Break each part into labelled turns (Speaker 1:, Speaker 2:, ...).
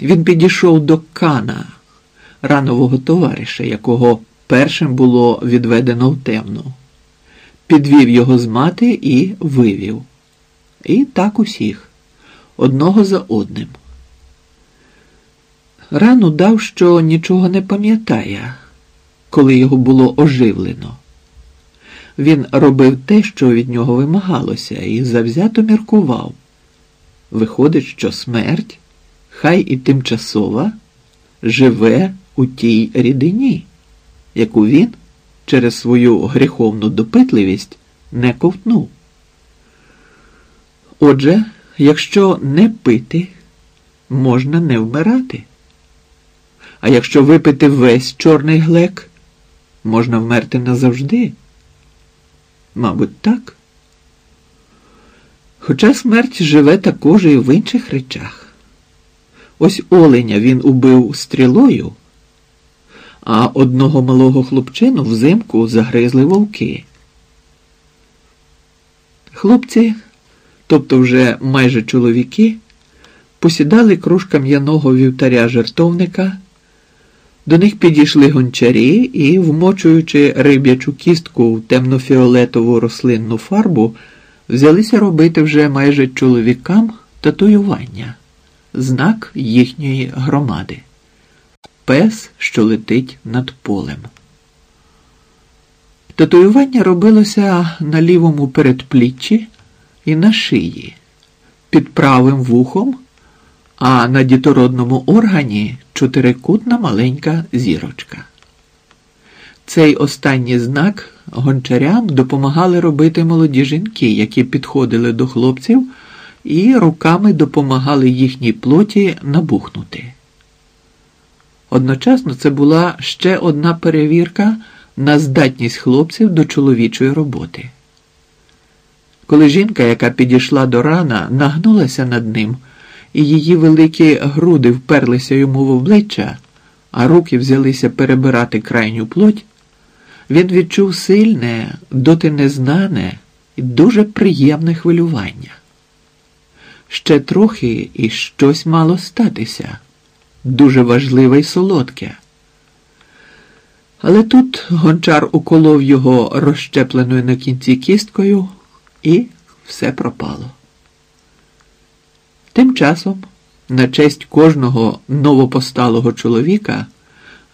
Speaker 1: Він підійшов до Кана, ранового товариша, якого першим було відведено в темну, підвів його з мати і вивів. І так усіх, одного за одним. Рану дав, що нічого не пам'ятає, коли його було оживлено. Він робив те, що від нього вимагалося, і завзято міркував. Виходить, що смерть, хай і тимчасова, живе у тій рідині, яку він через свою гріховну допитливість не ковтнув. Отже, якщо не пити, можна не вмирати. А якщо випити весь чорний глек, можна вмерти назавжди. Мабуть, так. Хоча смерть живе також і в інших речах. Ось оленя він убив стрілою, а одного малого хлопчину взимку загризли вовки. Хлопці, тобто вже майже чоловіки, посідали круж кам'яного вівтаря жертовника. До них підійшли гончарі і, вмочуючи риб'ячу кістку в темнофіолетову рослинну фарбу, взялися робити вже майже чоловікам татуювання, знак їхньої громади. Пес, що летить над полем. Татуювання робилося на лівому передпліччі і на шиї, під правим вухом а на дітородному органі чотирикутна маленька зірочка. Цей останній знак гончарям допомагали робити молоді жінки, які підходили до хлопців і руками допомагали їхній плоті набухнути. Одночасно це була ще одна перевірка на здатність хлопців до чоловічої роботи. Коли жінка, яка підійшла до рана, нагнулася над ним і її великі груди вперлися йому в обличчя, а руки взялися перебирати крайню плоть, він відчув сильне, доти незнане і дуже приємне хвилювання. Ще трохи і щось мало статися, дуже важливе й солодке. Але тут гончар уколов його розщепленою на кінці кісткою, і все пропало. Тим часом, на честь кожного новопосталого чоловіка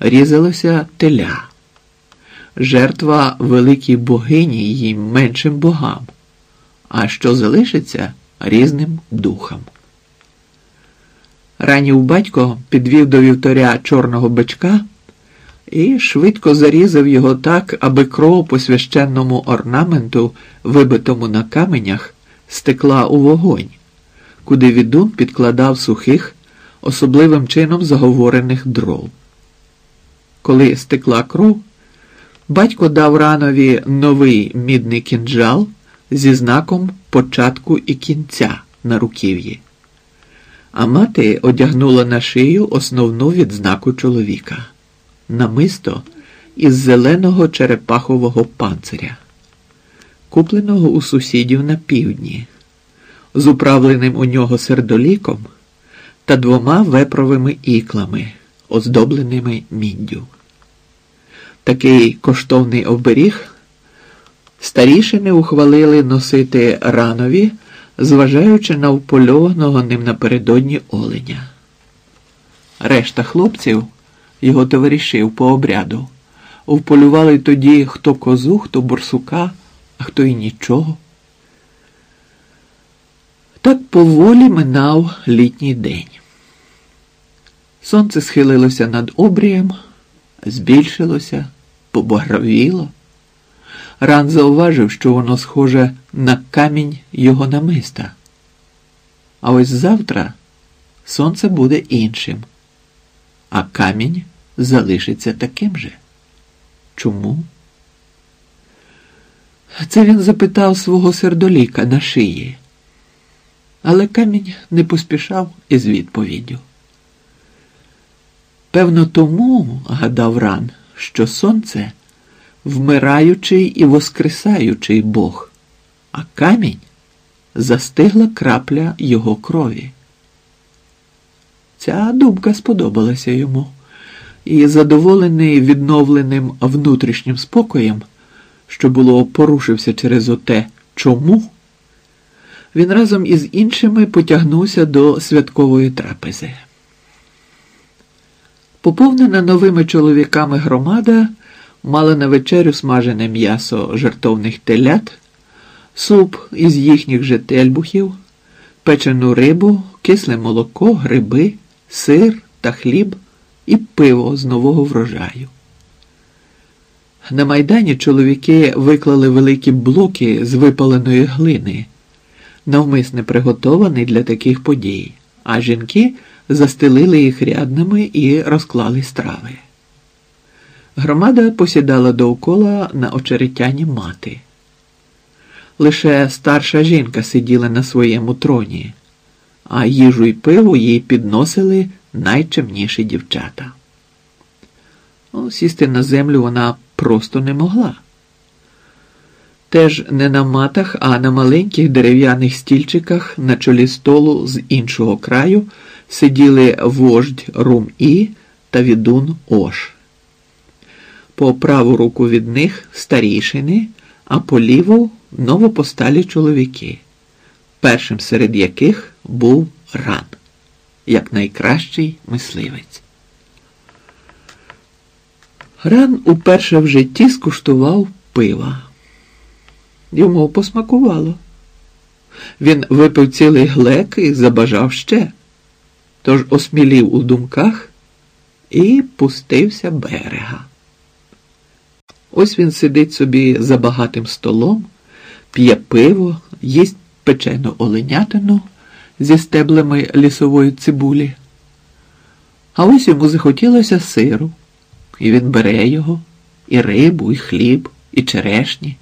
Speaker 1: різалося теля, жертва великій богині їй меншим богам, а що залишиться різним духам. Ранів батько підвів до вівторя чорного бичка і швидко зарізав його так, аби кров по священному орнаменту, вибитому на каменях, стекла у вогонь куди відун підкладав сухих, особливим чином заговорених дров. Коли стекла кров, батько дав ранові новий мідний кінджал зі знаком початку і кінця на руків'ї, а мати одягнула на шию основну відзнаку чоловіка намисто із зеленого черепахового панциря, купленого у сусідів на півдні з управленим у нього сердоліком та двома вепровими іклами, оздобленими міддю. Такий коштовний оберіг старішини ухвалили носити ранові, зважаючи на впольованого ним напередодні оленя. Решта хлопців, його товаришів по обряду, вполювали тоді хто козу, хто борсука, а хто і нічого. Так поволі минав літній день. Сонце схилилося над обрієм, збільшилося, побагровіло. Ран зауважив, що воно схоже на камінь його намиста. А ось завтра сонце буде іншим, а камінь залишиться таким же. Чому? Це він запитав свого сердоліка на шиї. Але камінь не поспішав із відповіддю. Певно, тому, гадав ран, що сонце вмираючий і воскресаючий Бог, а камінь застигла крапля його крові. Ця думка сподобалася йому, і, задоволений відновленим внутрішнім спокоєм, що було порушився через оте чому, він разом із іншими потягнувся до святкової трапези. Поповнена новими чоловіками громада мала на вечерю смажене м'ясо жертовних телят, суп із їхніх же тельбухів, печену рибу, кисле молоко, гриби, сир та хліб і пиво з нового врожаю. На майдані чоловіки виклали великі блоки з випаленої глини, навмисне приготований для таких подій, а жінки застелили їх рядними і розклали страви. Громада посідала довкола на очеретяні мати. Лише старша жінка сиділа на своєму троні, а їжу й пиво їй підносили найчемніші дівчата. Ну, Сісти на землю вона просто не могла. Теж не на матах, а на маленьких дерев'яних стільчиках на чолі столу з іншого краю сиділи вождь Рум І та відун Ош. По праву руку від них старішини, а по ліву новопосталі чоловіки, першим серед яких був ран, як найкращий мисливець. Ран уперше в житті скуштував пива. Йому посмакувало. Він випив цілий глек і забажав ще, тож осмілів у думках і пустився берега. Ось він сидить собі за багатим столом, п'є пиво, їсть печену оленятину зі стеблами лісової цибулі. А ось йому захотілося сиру, і він бере його, і рибу, і хліб, і черешні.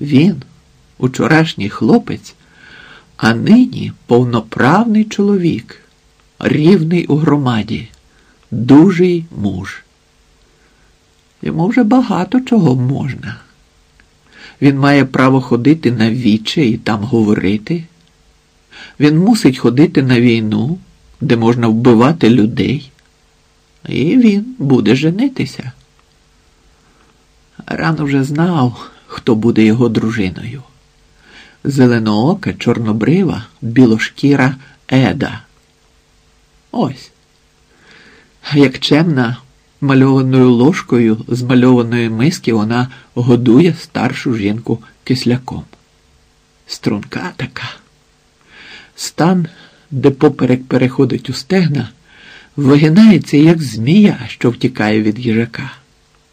Speaker 1: Він, учорашній хлопець, а нині повноправний чоловік, рівний у громаді, дужий муж. Йому вже багато чого можна. Він має право ходити на віче і там говорити. Він мусить ходити на війну, де можна вбивати людей. І він буде женитися. Рано вже знав, хто буде його дружиною. Зеленоока, чорнобрива, білошкіра Еда. Ось. Як чемна, мальованою ложкою з мальованої миски вона годує старшу жінку кисляком. Струнка така. Стан, де поперек переходить у стегна, вигинається, як змія, що втікає від їжака.